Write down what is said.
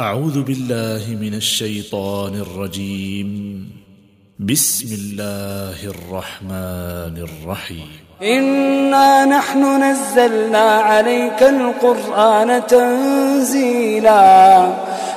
أعوذ بالله من الشيطان الرجيم. بسم الله الرحمن الرحيم. إنا نحن نزلنا عليك القرآن تنزيلا.